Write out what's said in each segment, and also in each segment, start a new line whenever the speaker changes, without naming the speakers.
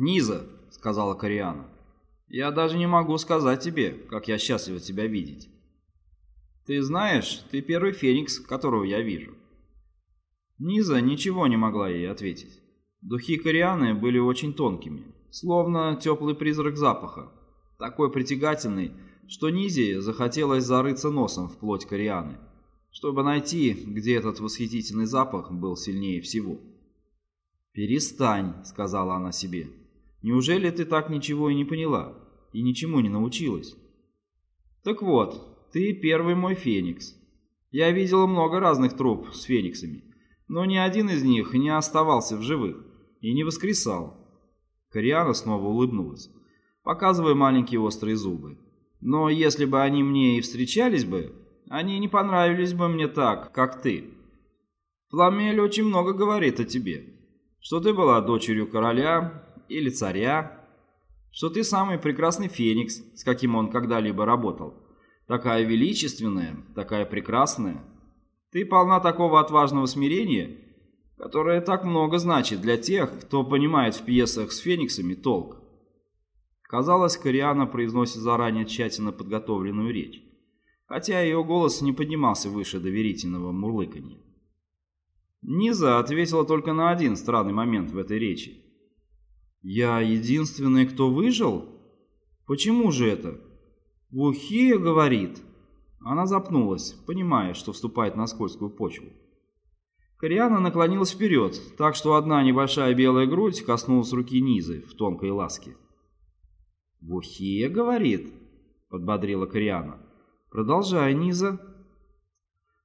«Низа», — сказала Кориана, — «я даже не могу сказать тебе, как я счастлива тебя видеть. Ты знаешь, ты первый феникс, которого я вижу». Низа ничего не могла ей ответить. Духи Корианы были очень тонкими, словно теплый призрак запаха, такой притягательный, что Низе захотелось зарыться носом в плоть Корианы, чтобы найти, где этот восхитительный запах был сильнее всего. «Перестань», — сказала она себе. «Неужели ты так ничего и не поняла, и ничему не научилась?» «Так вот, ты первый мой феникс. Я видела много разных труп с фениксами, но ни один из них не оставался в живых и не воскресал». Кориана снова улыбнулась, показывая маленькие острые зубы. «Но если бы они мне и встречались бы, они не понравились бы мне так, как ты. Фламель очень много говорит о тебе» что ты была дочерью короля или царя, что ты самый прекрасный феникс, с каким он когда-либо работал. Такая величественная, такая прекрасная. Ты полна такого отважного смирения, которое так много значит для тех, кто понимает в пьесах с фениксами толк. Казалось, Кориана произносит заранее тщательно подготовленную речь, хотя ее голос не поднимался выше доверительного мурлыканья. Низа ответила только на один странный момент в этой речи. «Я единственный, кто выжил? Почему же это?» «Вухия говорит». Она запнулась, понимая, что вступает на скользкую почву. Кориана наклонилась вперед, так что одна небольшая белая грудь коснулась руки Низы в тонкой ласке. «Вухия говорит», — подбодрила Кориана. «Продолжай, Низа».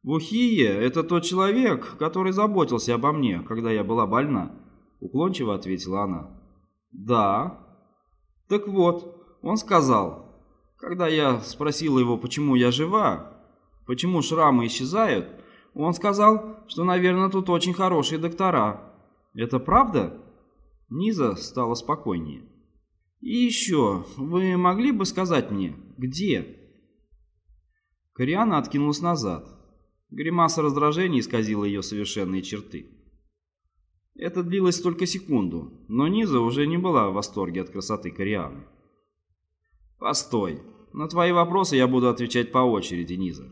«Бухие — это тот человек, который заботился обо мне, когда я была больна», — уклончиво ответила она. «Да». «Так вот, он сказал, когда я спросила его, почему я жива, почему шрамы исчезают, он сказал, что, наверное, тут очень хорошие доктора. Это правда?» Низа стала спокойнее. «И еще, вы могли бы сказать мне, где?» Кориана откинулась назад. Гримаса раздражения исказила ее совершенные черты. Это длилось только секунду, но Низа уже не была в восторге от красоты Корианы. «Постой, на твои вопросы я буду отвечать по очереди, Низа».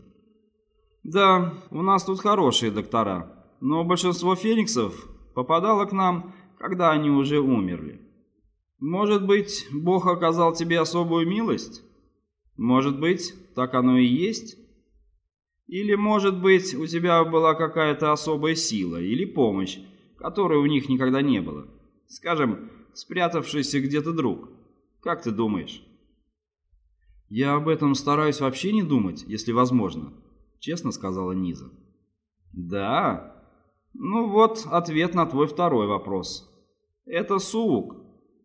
«Да, у нас тут хорошие доктора, но большинство фениксов попадало к нам, когда они уже умерли. Может быть, Бог оказал тебе особую милость? Может быть, так оно и есть?» Или, может быть, у тебя была какая-то особая сила или помощь, которой у них никогда не было. Скажем, спрятавшийся где-то друг. Как ты думаешь? Я об этом стараюсь вообще не думать, если возможно, честно сказала Низа. Да? Ну вот ответ на твой второй вопрос. Это Суук,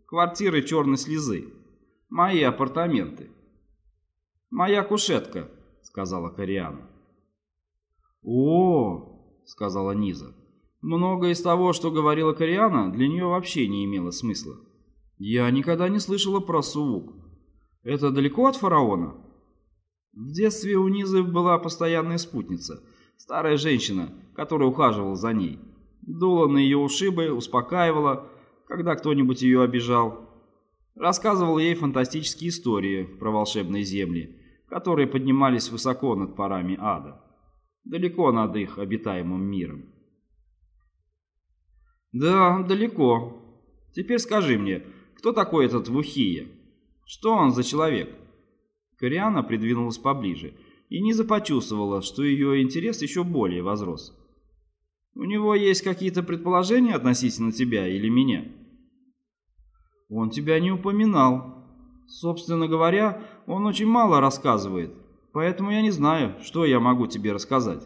квартиры черной слезы, мои апартаменты. Моя кушетка, сказала Кориана. «О!» — сказала Низа. Многое из того, что говорила Кориана, для нее вообще не имело смысла. «Я никогда не слышала про Суук. Это далеко от фараона?» В детстве у Низы была постоянная спутница, старая женщина, которая ухаживала за ней. Дула на ее ушибы, успокаивала, когда кто-нибудь ее обижал. Рассказывала ей фантастические истории про волшебные земли, которые поднимались высоко над парами ада далеко над их обитаемым миром. Да, далеко. Теперь скажи мне, кто такой этот Вухия? Что он за человек? Кориана придвинулась поближе, и Низа почувствовала, что ее интерес еще более возрос. У него есть какие-то предположения относительно тебя или меня? Он тебя не упоминал. Собственно говоря, он очень мало рассказывает, Поэтому я не знаю, что я могу тебе рассказать».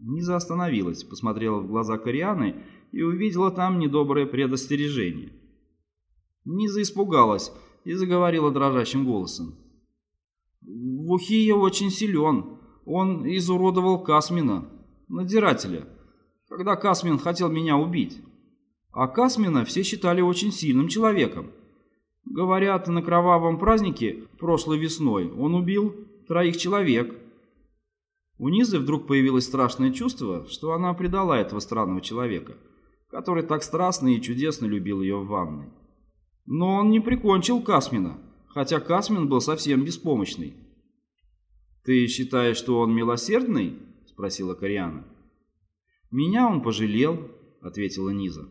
Низа остановилась, посмотрела в глаза Корианы и увидела там недоброе предостережение. Низа испугалась и заговорила дрожащим голосом. «Вухия очень силен. Он изуродовал Касмина, надзирателя, когда Касмин хотел меня убить. А Касмина все считали очень сильным человеком. Говорят, на кровавом празднике прошлой весной он убил троих человек. У Низы вдруг появилось страшное чувство, что она предала этого странного человека, который так страстно и чудесно любил ее в ванной. Но он не прикончил Касмина, хотя Касмин был совсем беспомощный. «Ты считаешь, что он милосердный?» — спросила Кориана. «Меня он пожалел», — ответила Низа.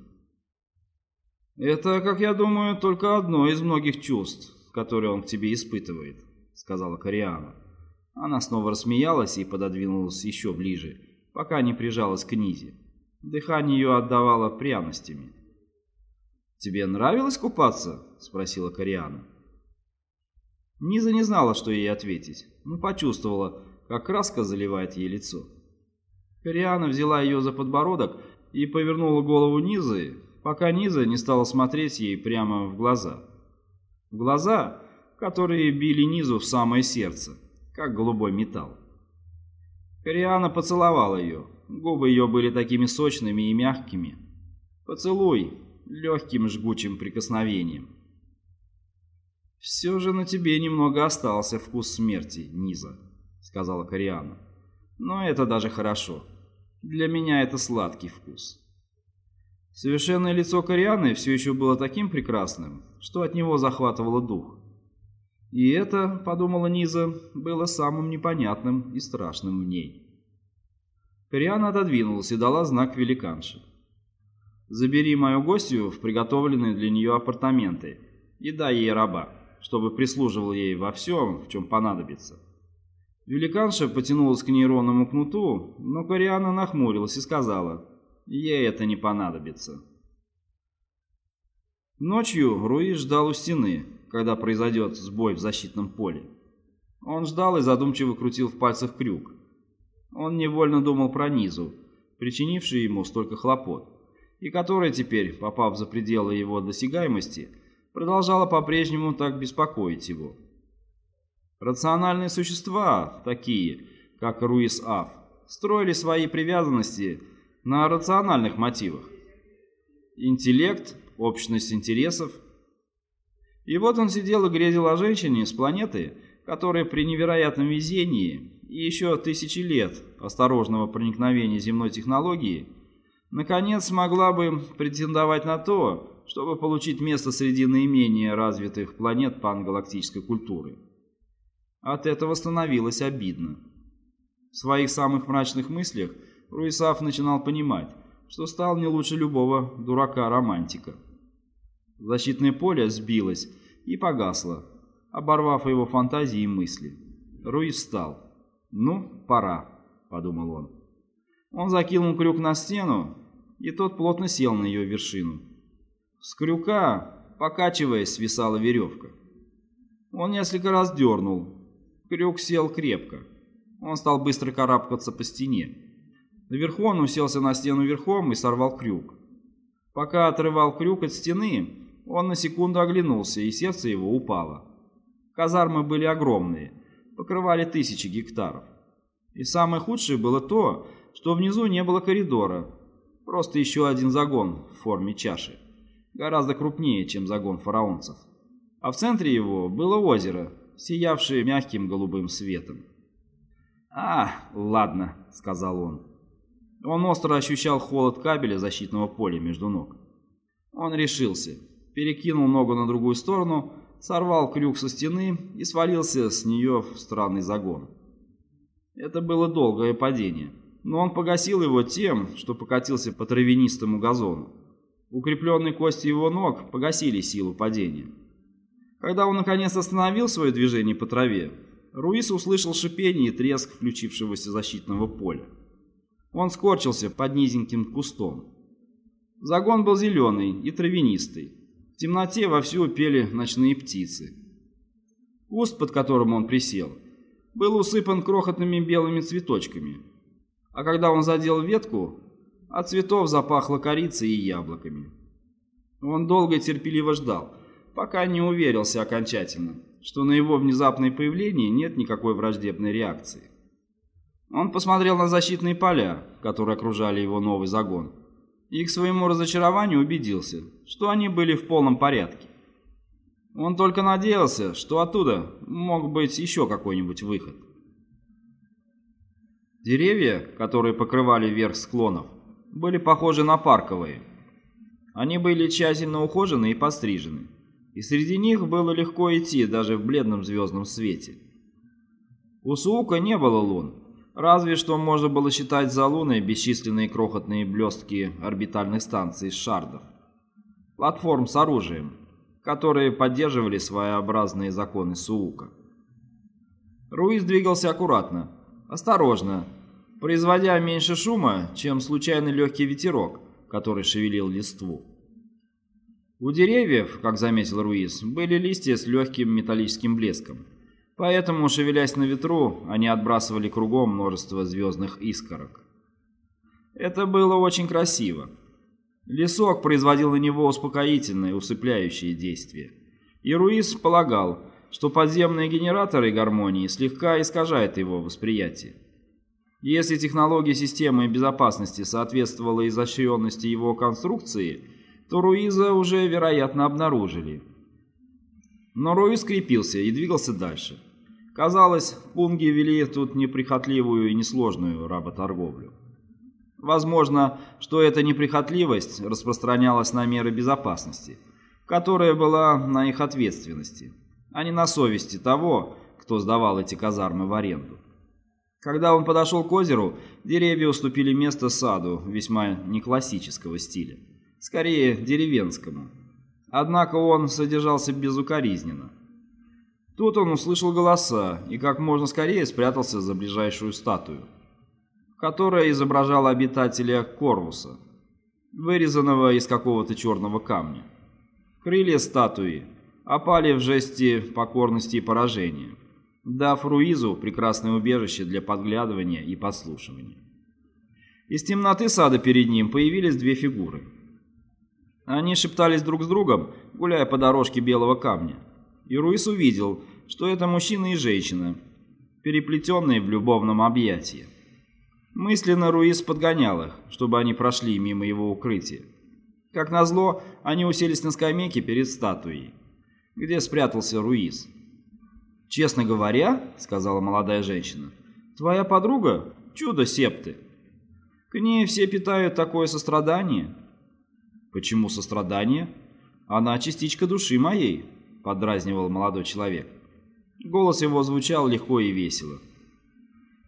«Это, как я думаю, только одно из многих чувств, которые он к тебе испытывает», — сказала Кориана. Она снова рассмеялась и пододвинулась еще ближе, пока не прижалась к Низе. Дыхание ее отдавало пряностями. «Тебе нравилось купаться?» — спросила Кориана. Низа не знала, что ей ответить, но почувствовала, как краска заливает ей лицо. Кориана взяла ее за подбородок и повернула голову Низы, пока Низа не стала смотреть ей прямо в глаза. В глаза, которые били Низу в самое сердце, как голубой металл. Кориана поцеловала ее, губы ее были такими сочными и мягкими. Поцелуй легким жгучим прикосновением. «Все же на тебе немного остался вкус смерти, Низа», — сказала Кориана. «Но это даже хорошо. Для меня это сладкий вкус». Совершенное лицо Корианы все еще было таким прекрасным, что от него захватывало дух. И это, подумала Низа, было самым непонятным и страшным в ней. Кориана отодвинулась и дала знак великанше. «Забери мою гостью в приготовленные для нее апартаменты и дай ей раба» чтобы прислуживал ей во всем, в чем понадобится. Великанша потянулась к нейронному кнуту, но Кориана нахмурилась и сказала, ей это не понадобится. Ночью Руи ждал у стены, когда произойдет сбой в защитном поле. Он ждал и задумчиво крутил в пальцах крюк. Он невольно думал про Низу, причинившую ему столько хлопот, и которая теперь, попав за пределы его досягаемости, продолжала по-прежнему так беспокоить его. Рациональные существа, такие, как Руис Аф, строили свои привязанности на рациональных мотивах. Интеллект, общность интересов. И вот он сидел и грезил о женщине с планеты, которая при невероятном везении и еще тысячи лет осторожного проникновения земной технологии наконец смогла бы претендовать на то, чтобы получить место среди наименее развитых планет пангалактической культуры. От этого становилось обидно. В своих самых мрачных мыслях Руисав начинал понимать, что стал не лучше любого дурака-романтика. Защитное поле сбилось и погасло, оборвав его фантазии и мысли. Руис встал. «Ну, пора», — подумал он. Он закинул крюк на стену, и тот плотно сел на ее вершину. С крюка, покачиваясь, свисала веревка. Он несколько раз дернул. Крюк сел крепко. Он стал быстро карабкаться по стене. Наверху он уселся на стену верхом и сорвал крюк. Пока отрывал крюк от стены, он на секунду оглянулся, и сердце его упало. Казармы были огромные, покрывали тысячи гектаров. И самое худшее было то, что внизу не было коридора, просто еще один загон в форме чаши гораздо крупнее, чем загон фараонцев. А в центре его было озеро, сиявшее мягким голубым светом. «А, ладно», — сказал он. Он остро ощущал холод кабеля защитного поля между ног. Он решился, перекинул ногу на другую сторону, сорвал крюк со стены и свалился с нее в странный загон. Это было долгое падение, но он погасил его тем, что покатился по травянистому газону. Укрепленные кости его ног погасили силу падения. Когда он наконец остановил свое движение по траве, Руис услышал шипение и треск включившегося защитного поля. Он скорчился под низеньким кустом. Загон был зеленый и травянистый. Темноте вовсю пели ночные птицы. Куст, под которым он присел, был усыпан крохотными белыми цветочками. А когда он задел ветку, от цветов запахло корицей и яблоками. Он долго и терпеливо ждал, пока не уверился окончательно, что на его внезапное появление нет никакой враждебной реакции. Он посмотрел на защитные поля, которые окружали его новый загон, и к своему разочарованию убедился, что они были в полном порядке. Он только надеялся, что оттуда мог быть еще какой-нибудь выход. Деревья, которые покрывали верх склонов, были похожи на парковые. Они были тщательно ухожены и пострижены. и среди них было легко идти даже в бледном звездном свете. У Суука не было лун, разве что можно было считать за луной бесчисленные крохотные блестки орбитальных станций шардов, платформ с оружием, которые поддерживали своеобразные законы Суука. Руиз двигался аккуратно, осторожно, производя меньше шума, чем случайный легкий ветерок, который шевелил листву. У деревьев, как заметил Руиз, были листья с легким металлическим блеском, поэтому, шевелясь на ветру, они отбрасывали кругом множество звездных искорок. Это было очень красиво. Лесок производил на него успокоительное, усыпляющее действие. И Руиз полагал, что подземные генераторы гармонии слегка искажают его восприятие. Если технология системы безопасности соответствовала изощренности его конструкции, то Руиза уже, вероятно, обнаружили. Но Руиз скрепился и двигался дальше. Казалось, пунги вели тут неприхотливую и несложную работорговлю. Возможно, что эта неприхотливость распространялась на меры безопасности, которая была на их ответственности, а не на совести того, кто сдавал эти казармы в аренду. Когда он подошел к озеру, деревья уступили место саду весьма неклассического стиля, скорее деревенскому. Однако он содержался безукоризненно. Тут он услышал голоса и как можно скорее спрятался за ближайшую статую, которая изображала обитателя Корвуса, вырезанного из какого-то черного камня. Крылья статуи опали в жесте покорности и поражения дав Руизу прекрасное убежище для подглядывания и подслушивания. Из темноты сада перед ним появились две фигуры. Они шептались друг с другом, гуляя по дорожке белого камня. И Руиз увидел, что это мужчина и женщина, переплетенные в любовном объятии. Мысленно Руиз подгонял их, чтобы они прошли мимо его укрытия. Как назло, они уселись на скамейке перед статуей, где спрятался Руиз. «Честно говоря, — сказала молодая женщина, — твоя подруга — чудо септы. К ней все питают такое сострадание». «Почему сострадание? Она частичка души моей», — подразнивал молодой человек. Голос его звучал легко и весело.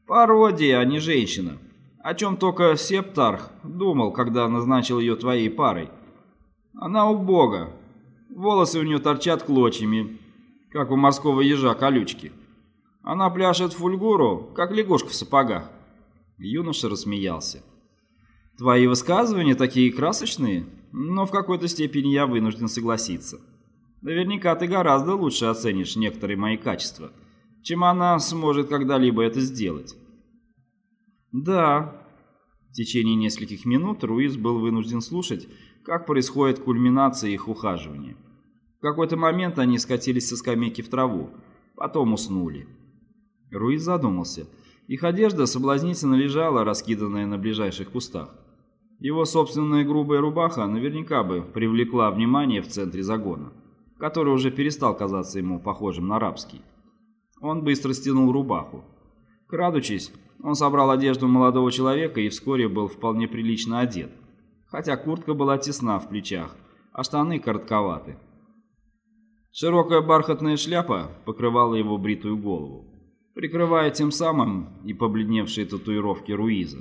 «Пародия, а не женщина. О чем только Септарх думал, когда назначил ее твоей парой. Она убога. Волосы у нее торчат клочьями, как у морского ежа колючки. Она пляшет фульгуру, как лягушка в сапогах. Юноша рассмеялся. Твои высказывания такие красочные, но в какой-то степени я вынужден согласиться. Наверняка ты гораздо лучше оценишь некоторые мои качества, чем она сможет когда-либо это сделать. Да. В течение нескольких минут Руиз был вынужден слушать, как происходит кульминация их ухаживания. В какой-то момент они скатились со скамейки в траву, потом уснули. Руиз задумался. Их одежда соблазнительно лежала, раскиданная на ближайших кустах. Его собственная грубая рубаха наверняка бы привлекла внимание в центре загона, который уже перестал казаться ему похожим на рабский. Он быстро стянул рубаху. Крадучись, он собрал одежду молодого человека и вскоре был вполне прилично одет, хотя куртка была тесна в плечах, а штаны коротковаты. Широкая бархатная шляпа покрывала его бритую голову, прикрывая тем самым и побледневшие татуировки Руиза.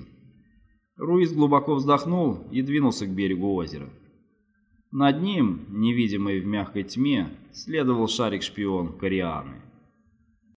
Руиз глубоко вздохнул и двинулся к берегу озера. Над ним, невидимый в мягкой тьме, следовал шарик-шпион Корианы.